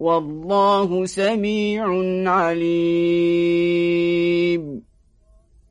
والله سميع عليم.